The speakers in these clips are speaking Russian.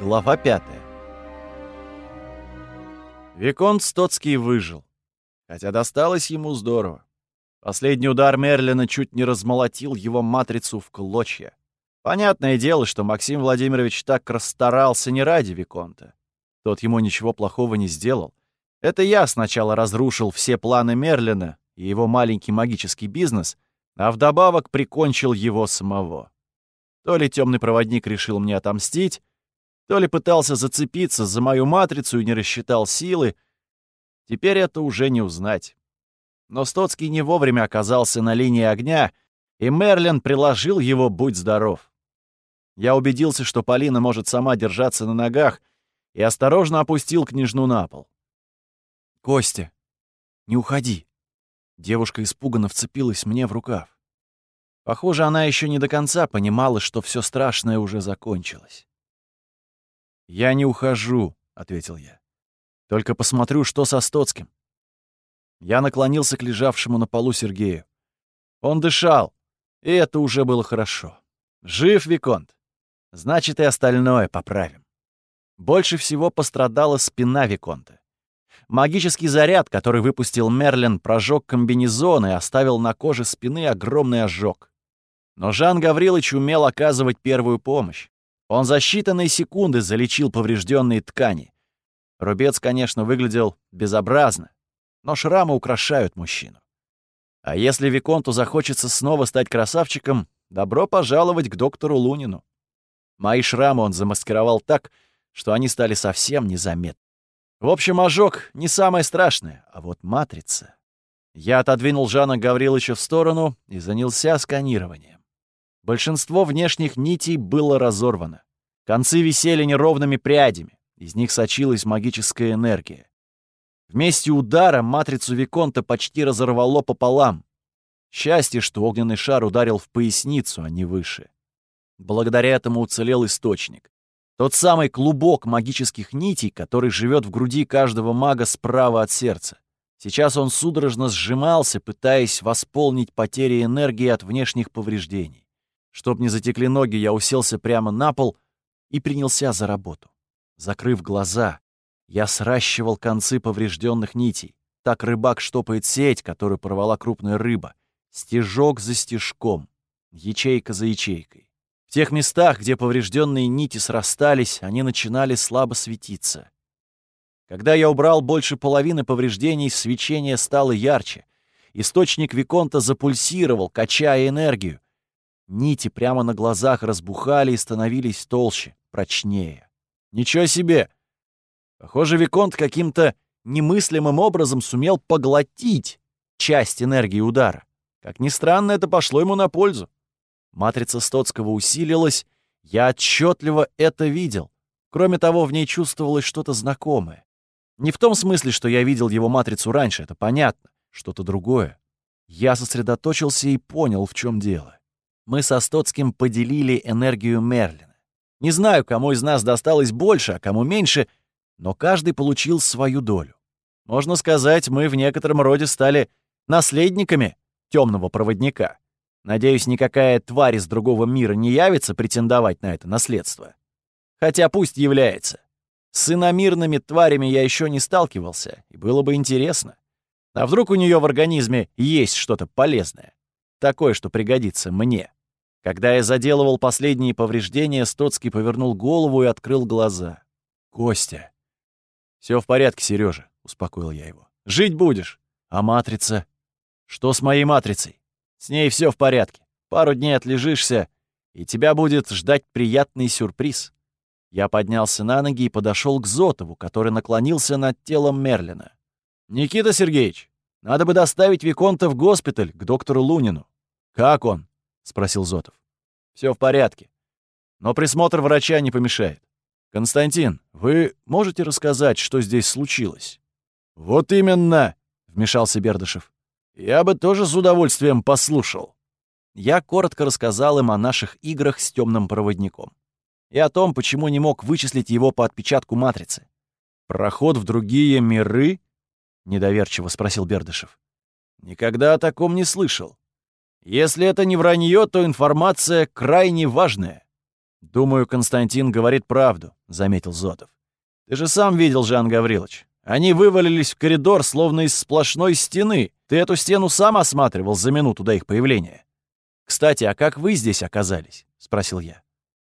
Глава пятая. Виконт Стоцкий выжил. Хотя досталось ему здорово. Последний удар Мерлина чуть не размолотил его матрицу в клочья. Понятное дело, что Максим Владимирович так расстарался не ради Виконта. Тот ему ничего плохого не сделал. Это я сначала разрушил все планы Мерлина и его маленький магический бизнес, а вдобавок прикончил его самого. То ли темный проводник решил мне отомстить, то ли пытался зацепиться за мою матрицу и не рассчитал силы. Теперь это уже не узнать. Но Стоцкий не вовремя оказался на линии огня, и Мерлин приложил его «Будь здоров». Я убедился, что Полина может сама держаться на ногах, и осторожно опустил княжну на пол. «Костя, не уходи!» Девушка испуганно вцепилась мне в рукав. Похоже, она еще не до конца понимала, что все страшное уже закончилось. «Я не ухожу», — ответил я. «Только посмотрю, что со Стоцким». Я наклонился к лежавшему на полу Сергею. Он дышал, и это уже было хорошо. Жив Виконт. Значит, и остальное поправим. Больше всего пострадала спина Виконта. Магический заряд, который выпустил Мерлин, прожег комбинезон и оставил на коже спины огромный ожог. Но Жан Гаврилович умел оказывать первую помощь. Он за считанные секунды залечил поврежденные ткани. Рубец, конечно, выглядел безобразно, но шрамы украшают мужчину. А если Виконту захочется снова стать красавчиком, добро пожаловать к доктору Лунину. Мои шрамы он замаскировал так, что они стали совсем незаметны. В общем, ожог не самое страшное, а вот матрица. Я отодвинул Жана Гавриловича в сторону и занялся сканированием. Большинство внешних нитей было разорвано. Концы висели неровными прядями, из них сочилась магическая энергия. Вместе удара матрицу Виконта почти разорвало пополам. Счастье, что огненный шар ударил в поясницу, а не выше. Благодаря этому уцелел источник. Тот самый клубок магических нитей, который живет в груди каждого мага справа от сердца. Сейчас он судорожно сжимался, пытаясь восполнить потери энергии от внешних повреждений. Чтоб не затекли ноги, я уселся прямо на пол и принялся за работу. Закрыв глаза, я сращивал концы поврежденных нитей. Так рыбак штопает сеть, которую порвала крупная рыба. Стежок за стежком, ячейка за ячейкой. В тех местах, где поврежденные нити срастались, они начинали слабо светиться. Когда я убрал больше половины повреждений, свечение стало ярче. Источник Виконта запульсировал, качая энергию. Нити прямо на глазах разбухали и становились толще, прочнее. Ничего себе! Похоже, Виконт каким-то немыслимым образом сумел поглотить часть энергии удара. Как ни странно, это пошло ему на пользу. Матрица Стоцкого усилилась, я отчетливо это видел. Кроме того, в ней чувствовалось что-то знакомое. Не в том смысле, что я видел его матрицу раньше, это понятно, что-то другое. Я сосредоточился и понял, в чем дело мы со Стоцким поделили энергию Мерлина. Не знаю, кому из нас досталось больше, а кому меньше, но каждый получил свою долю. Можно сказать, мы в некотором роде стали наследниками темного проводника. Надеюсь, никакая тварь из другого мира не явится претендовать на это наследство. Хотя пусть является. С иномирными тварями я еще не сталкивался, и было бы интересно. А вдруг у нее в организме есть что-то полезное? Такое, что пригодится мне. Когда я заделывал последние повреждения, Стоцкий повернул голову и открыл глаза. «Костя!» «Все в порядке, Сережа, успокоил я его. «Жить будешь! А матрица?» «Что с моей матрицей?» «С ней все в порядке. Пару дней отлежишься, и тебя будет ждать приятный сюрприз». Я поднялся на ноги и подошел к Зотову, который наклонился над телом Мерлина. «Никита Сергеевич, надо бы доставить Виконта в госпиталь к доктору Лунину». «Как он?» — спросил Зотов. Все в порядке. Но присмотр врача не помешает. Константин, вы можете рассказать, что здесь случилось? Вот именно, вмешался Бердышев. Я бы тоже с удовольствием послушал. Я коротко рассказал им о наших играх с темным проводником и о том, почему не мог вычислить его по отпечатку матрицы. «Проход в другие миры?» — недоверчиво спросил Бердышев. «Никогда о таком не слышал. Если это не вранье, то информация крайне важная. «Думаю, Константин говорит правду», — заметил Зотов. «Ты же сам видел, Жан Гаврилович. Они вывалились в коридор, словно из сплошной стены. Ты эту стену сам осматривал за минуту до их появления. Кстати, а как вы здесь оказались?» — спросил я.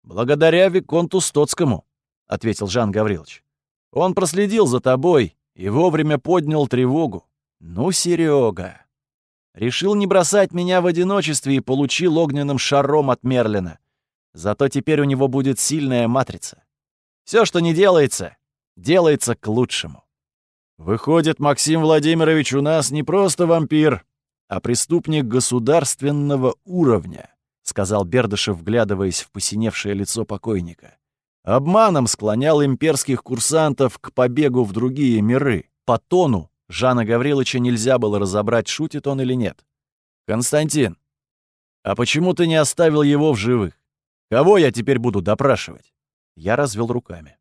«Благодаря Виконту Стоцкому», — ответил Жан Гаврилович. «Он проследил за тобой и вовремя поднял тревогу. Ну, Серега, решил не бросать меня в одиночестве и получил огненным шаром от Мерлина. Зато теперь у него будет сильная матрица. Все, что не делается, делается к лучшему. Выходит, Максим Владимирович у нас не просто вампир, а преступник государственного уровня, сказал Бердышев, вглядываясь в посиневшее лицо покойника. Обманом склонял имперских курсантов к побегу в другие миры. По тону Жана Гавриловича нельзя было разобрать, шутит он или нет. «Константин, а почему ты не оставил его в живых? Кого я теперь буду допрашивать?» Я развел руками.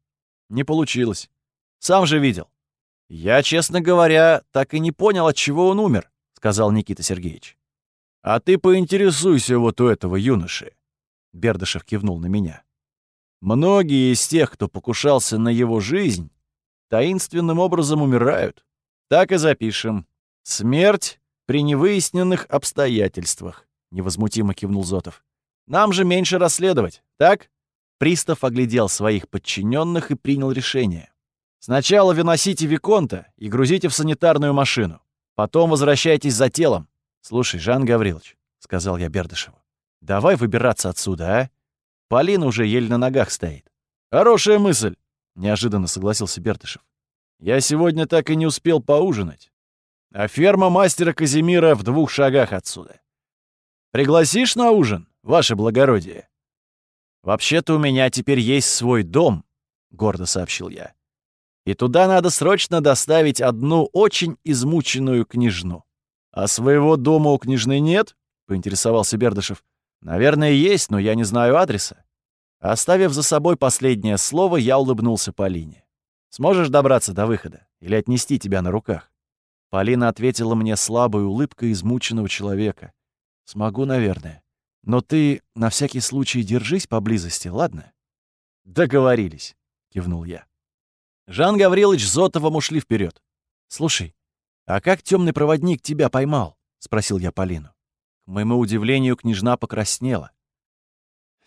Не получилось. Сам же видел. Я, честно говоря, так и не понял, от чего он умер, сказал Никита Сергеевич. А ты поинтересуйся вот у этого юноши. Бердышев кивнул на меня. Многие из тех, кто покушался на его жизнь, таинственным образом умирают. Так и запишем. Смерть при невыясненных обстоятельствах, невозмутимо кивнул Зотов. Нам же меньше расследовать, так? Пристав оглядел своих подчиненных и принял решение. Сначала выносите Виконта и грузите в санитарную машину. Потом возвращайтесь за телом. Слушай, Жан Гаврилович, — сказал я Бердышеву, — давай выбираться отсюда, а? Полина уже еле на ногах стоит. Хорошая мысль, — неожиданно согласился Бердышев. Я сегодня так и не успел поужинать. А ферма мастера Казимира в двух шагах отсюда. Пригласишь на ужин? ваше благородие». «Вообще-то у меня теперь есть свой дом», — гордо сообщил я. «И туда надо срочно доставить одну очень измученную княжну». «А своего дома у княжны нет?» — поинтересовался Бердышев. «Наверное, есть, но я не знаю адреса». Оставив за собой последнее слово, я улыбнулся Полине. «Сможешь добраться до выхода? Или отнести тебя на руках?» Полина ответила мне слабой улыбкой измученного человека. «Смогу, наверное. Но ты на всякий случай держись поблизости, ладно?» «Договорились», — кивнул я. Жан Гаврилович с Зотовым ушли вперед. «Слушай, а как темный проводник тебя поймал?» — спросил я Полину. К моему удивлению, княжна покраснела.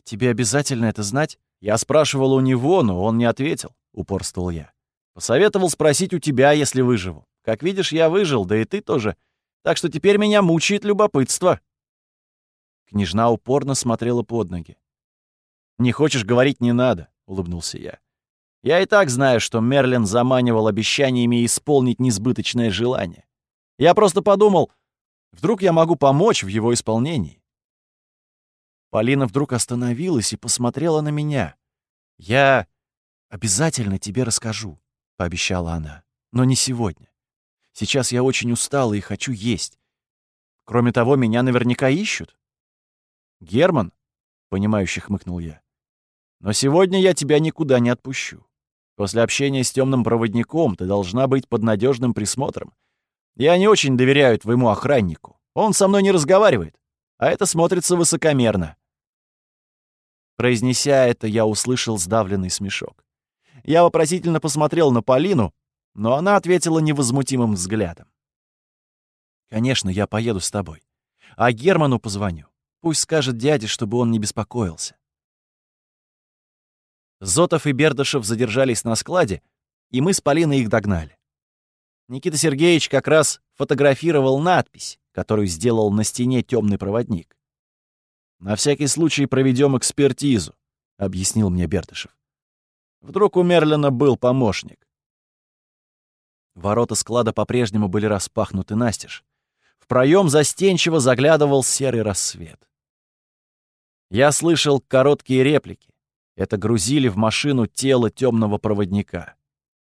«Тебе обязательно это знать?» Я спрашивал у него, но он не ответил, — упорствовал я. Посоветовал спросить у тебя, если выживу. Как видишь, я выжил, да и ты тоже. Так что теперь меня мучает любопытство. Княжна упорно смотрела под ноги. «Не хочешь говорить, не надо», — улыбнулся я. «Я и так знаю, что Мерлин заманивал обещаниями исполнить несбыточное желание. Я просто подумал, вдруг я могу помочь в его исполнении». Полина вдруг остановилась и посмотрела на меня. «Я обязательно тебе расскажу», — пообещала она. «Но не сегодня. Сейчас я очень устала и хочу есть. Кроме того, меня наверняка ищут. «Герман?» — понимающе хмыкнул я. «Но сегодня я тебя никуда не отпущу. После общения с темным проводником ты должна быть под надежным присмотром. Я не очень доверяю твоему охраннику. Он со мной не разговаривает, а это смотрится высокомерно». Произнеся это, я услышал сдавленный смешок. Я вопросительно посмотрел на Полину, но она ответила невозмутимым взглядом. «Конечно, я поеду с тобой. А Герману позвоню. Пусть скажет дяде, чтобы он не беспокоился. Зотов и Бердышев задержались на складе, и мы с Полиной их догнали. Никита Сергеевич как раз фотографировал надпись, которую сделал на стене темный проводник. «На всякий случай проведем экспертизу», — объяснил мне Бердышев. Вдруг у Мерлина был помощник. Ворота склада по-прежнему были распахнуты настежь. В проем застенчиво заглядывал серый рассвет. Я слышал короткие реплики. Это грузили в машину тело темного проводника.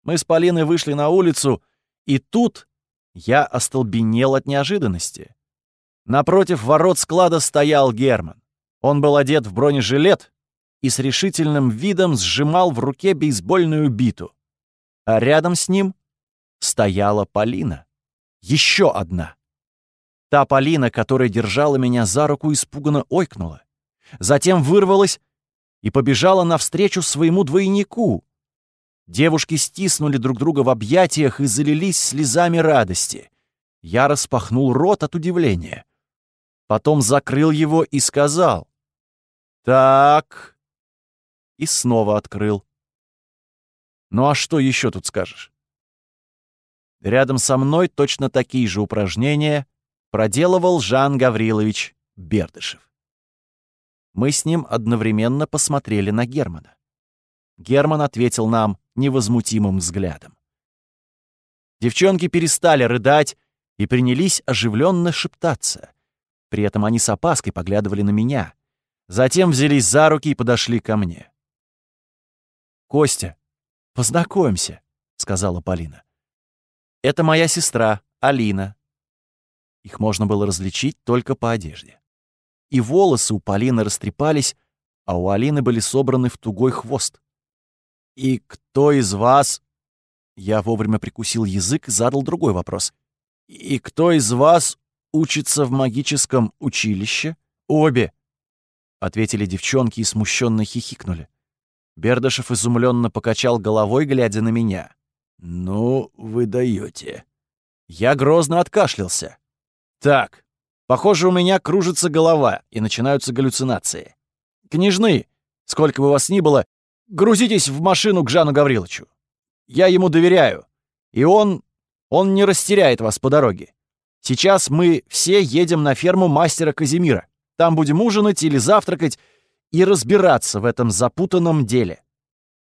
Мы с Полиной вышли на улицу, и тут я остолбенел от неожиданности. Напротив ворот склада стоял Герман. Он был одет в бронежилет и с решительным видом сжимал в руке бейсбольную биту. А рядом с ним стояла Полина. Еще одна. Та Полина, которая держала меня за руку, испуганно ойкнула затем вырвалась и побежала навстречу своему двойнику. Девушки стиснули друг друга в объятиях и залились слезами радости. Я распахнул рот от удивления. Потом закрыл его и сказал. «Так...» И снова открыл. «Ну а что еще тут скажешь?» Рядом со мной точно такие же упражнения проделывал Жан Гаврилович Бердышев. Мы с ним одновременно посмотрели на Германа. Герман ответил нам невозмутимым взглядом. Девчонки перестали рыдать и принялись оживленно шептаться. При этом они с опаской поглядывали на меня. Затем взялись за руки и подошли ко мне. «Костя, познакомься», — сказала Полина. Это моя сестра, Алина. Их можно было различить только по одежде. И волосы у Полины растрепались, а у Алины были собраны в тугой хвост. «И кто из вас...» Я вовремя прикусил язык и задал другой вопрос. «И кто из вас учится в магическом училище?» «Обе», — ответили девчонки и смущенно хихикнули. Бердышев изумленно покачал головой, глядя на меня. «Ну, вы даете. Я грозно откашлялся. «Так, похоже, у меня кружится голова, и начинаются галлюцинации. Княжны, сколько бы вас ни было, грузитесь в машину к Жану Гавриловичу. Я ему доверяю, и он... он не растеряет вас по дороге. Сейчас мы все едем на ферму мастера Казимира. Там будем ужинать или завтракать и разбираться в этом запутанном деле.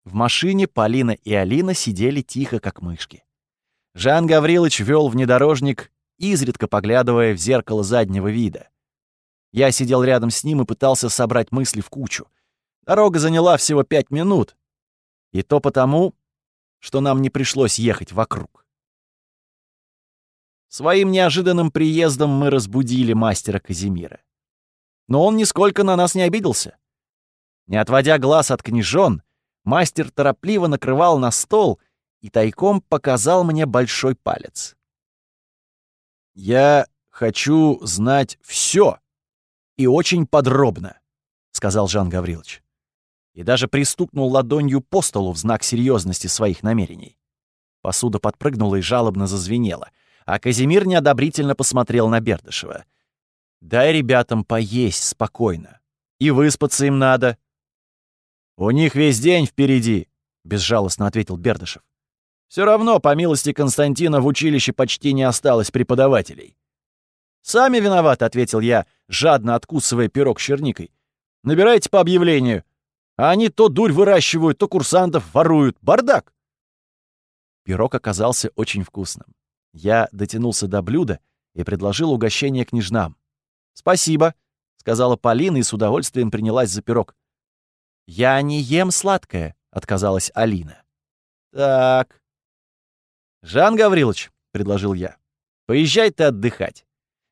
В машине Полина и Алина сидели тихо, как мышки. Жан Гаврилович вел внедорожник, изредка поглядывая в зеркало заднего вида. Я сидел рядом с ним и пытался собрать мысли в кучу. Дорога заняла всего пять минут. И то потому, что нам не пришлось ехать вокруг. Своим неожиданным приездом мы разбудили мастера Казимира. Но он нисколько на нас не обиделся. Не отводя глаз от княжон, Мастер торопливо накрывал на стол и тайком показал мне большой палец. «Я хочу знать все и очень подробно», — сказал Жан Гаврилович. И даже пристукнул ладонью по столу в знак серьезности своих намерений. Посуда подпрыгнула и жалобно зазвенела, а Казимир неодобрительно посмотрел на Бердышева. «Дай ребятам поесть спокойно. И выспаться им надо. «У них весь день впереди», — безжалостно ответил Бердышев. «Все равно, по милости Константина, в училище почти не осталось преподавателей». «Сами виноваты», — ответил я, жадно откусывая пирог с черникой. «Набирайте по объявлению. А они то дурь выращивают, то курсантов воруют. Бардак!» Пирог оказался очень вкусным. Я дотянулся до блюда и предложил угощение княжнам. «Спасибо», — сказала Полина и с удовольствием принялась за пирог. «Я не ем сладкое», — отказалась Алина. «Так...» «Жан Гаврилович», — предложил я, — «поезжай ты отдыхать.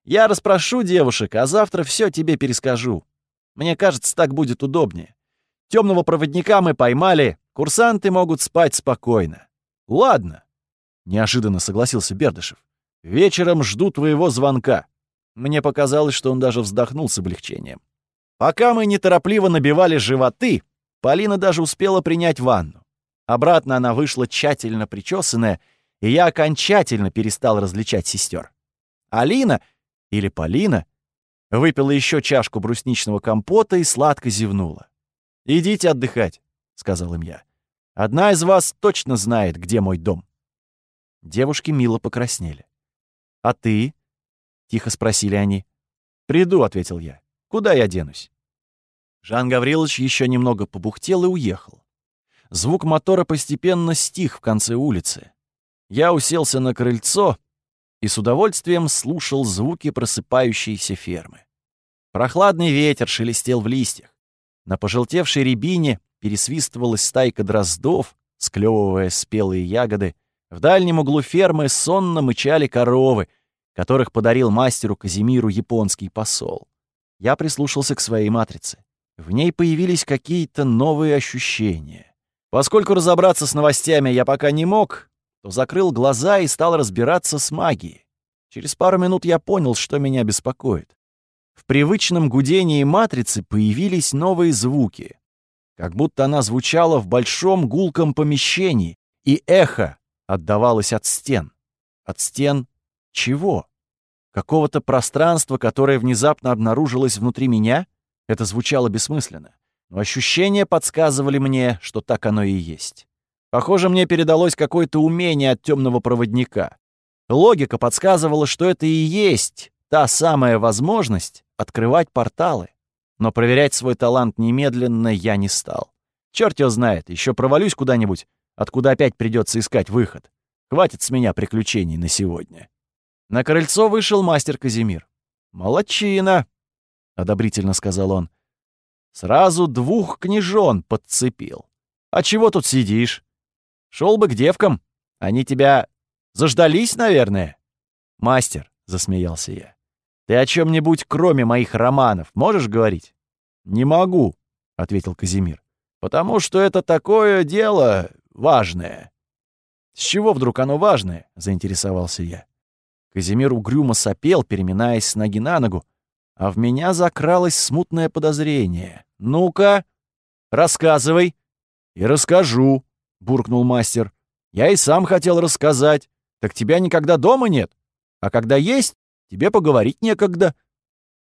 Я расспрошу девушек, а завтра все тебе перескажу. Мне кажется, так будет удобнее. Темного проводника мы поймали, курсанты могут спать спокойно. Ладно, неожиданно согласился Бердышев. Вечером жду твоего звонка. Мне показалось, что он даже вздохнул с облегчением. Пока мы неторопливо набивали животы, Полина даже успела принять ванну. Обратно она вышла тщательно причесанная, и я окончательно перестал различать сестер. Алина, или Полина, выпила еще чашку брусничного компота и сладко зевнула. «Идите отдыхать», — сказал им я. «Одна из вас точно знает, где мой дом». Девушки мило покраснели. «А ты?» — тихо спросили они. «Приду», — ответил я. «Куда я денусь?» Жан Гаврилович еще немного побухтел и уехал. Звук мотора постепенно стих в конце улицы. Я уселся на крыльцо и с удовольствием слушал звуки просыпающейся фермы. Прохладный ветер шелестел в листьях. На пожелтевшей рябине пересвистывалась стайка дроздов, склевывая спелые ягоды. В дальнем углу фермы сонно мычали коровы, которых подарил мастеру Казимиру японский посол. Я прислушался к своей матрице. В ней появились какие-то новые ощущения. Поскольку разобраться с новостями я пока не мог, то закрыл глаза и стал разбираться с магией. Через пару минут я понял, что меня беспокоит. В привычном гудении матрицы появились новые звуки. как будто она звучала в большом гулком помещении, и эхо отдавалось от стен. От стен чего? Какого-то пространства, которое внезапно обнаружилось внутри меня? Это звучало бессмысленно. Но ощущения подсказывали мне, что так оно и есть. Похоже, мне передалось какое-то умение от темного проводника. Логика подсказывала, что это и есть та самая возможность открывать порталы. Но проверять свой талант немедленно я не стал. Черт его знает, еще провалюсь куда-нибудь, откуда опять придется искать выход. Хватит с меня приключений на сегодня. На крыльцо вышел мастер Казимир. «Молодчина!» — одобрительно сказал он. «Сразу двух княжон подцепил. А чего тут сидишь? Шел бы к девкам. Они тебя заждались, наверное?» «Мастер», — засмеялся я, — «ты о чем нибудь кроме моих романов можешь говорить?» «Не могу», — ответил Казимир, — «потому что это такое дело важное». «С чего вдруг оно важное?» — заинтересовался я. Казимир угрюмо сопел, переминаясь с ноги на ногу, а в меня закралось смутное подозрение. «Ну-ка, рассказывай». «И расскажу», — буркнул мастер. «Я и сам хотел рассказать. Так тебя никогда дома нет. А когда есть, тебе поговорить некогда».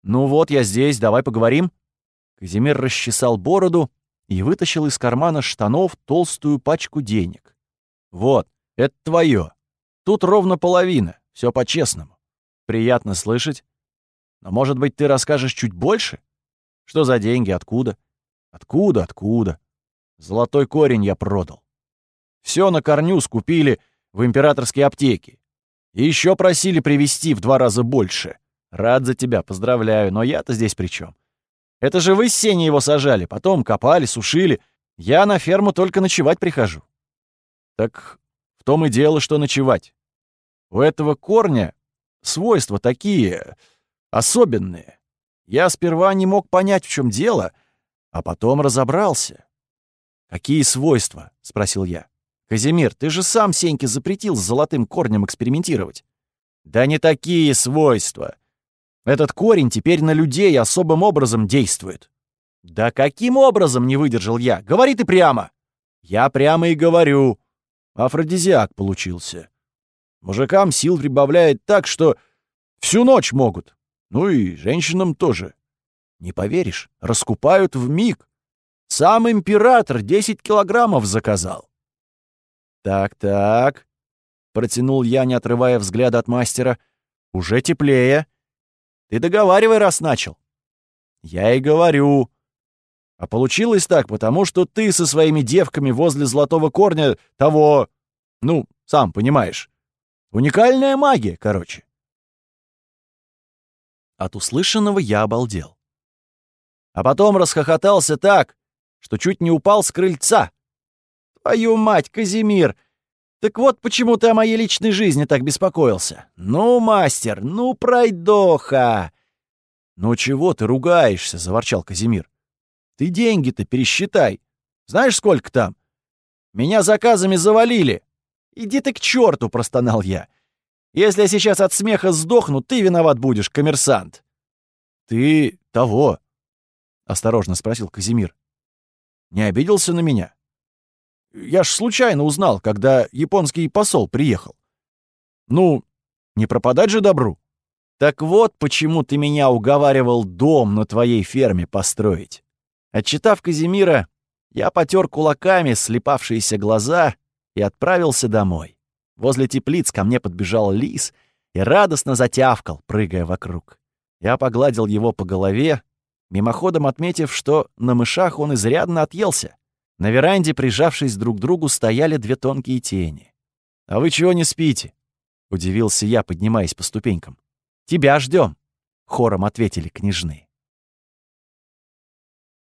«Ну вот, я здесь, давай поговорим». Казимир расчесал бороду и вытащил из кармана штанов толстую пачку денег. «Вот, это твое. Тут ровно половина. Все по-честному. Приятно слышать. Но, может быть, ты расскажешь чуть больше? Что за деньги, откуда? Откуда, откуда? Золотой корень я продал. Все на корню скупили в императорской аптеке. И еще просили привезти в два раза больше. Рад за тебя, поздравляю, но я-то здесь при чем? Это же вы с Сеней его сажали, потом копали, сушили. Я на ферму только ночевать прихожу. Так в том и дело, что ночевать. У этого корня свойства такие особенные. Я сперва не мог понять, в чем дело, а потом разобрался. «Какие свойства?» — спросил я. «Казимир, ты же сам Сеньке запретил с золотым корнем экспериментировать». «Да не такие свойства. Этот корень теперь на людей особым образом действует». «Да каким образом?» — не выдержал я. «Говори ты прямо». «Я прямо и говорю. Афродизиак получился. Мужикам сил прибавляет так, что всю ночь могут. Ну и женщинам тоже. Не поверишь, раскупают в миг. Сам император 10 килограммов заказал. «Так-так», — протянул я, не отрывая взгляда от мастера, — «уже теплее. Ты договаривай, раз начал». «Я и говорю. А получилось так, потому что ты со своими девками возле золотого корня того... Ну, сам понимаешь. Уникальная магия, короче. От услышанного я обалдел. А потом расхохотался так, что чуть не упал с крыльца. Твою мать, Казимир! Так вот почему ты о моей личной жизни так беспокоился. Ну, мастер, ну, пройдоха! Ну чего ты ругаешься, заворчал Казимир. Ты деньги-то пересчитай. Знаешь, сколько там? Меня заказами завалили. «Иди ты к черту!» — простонал я. «Если я сейчас от смеха сдохну, ты виноват будешь, коммерсант!» «Ты того?» — осторожно спросил Казимир. «Не обиделся на меня?» «Я ж случайно узнал, когда японский посол приехал. Ну, не пропадать же добру!» «Так вот, почему ты меня уговаривал дом на твоей ферме построить!» Отчитав Казимира, я потер кулаками слепавшиеся глаза и отправился домой. Возле теплиц ко мне подбежал лис и радостно затявкал, прыгая вокруг. Я погладил его по голове, мимоходом отметив, что на мышах он изрядно отъелся. На веранде, прижавшись друг к другу, стояли две тонкие тени. «А вы чего не спите?» — удивился я, поднимаясь по ступенькам. «Тебя ждем», — хором ответили княжны.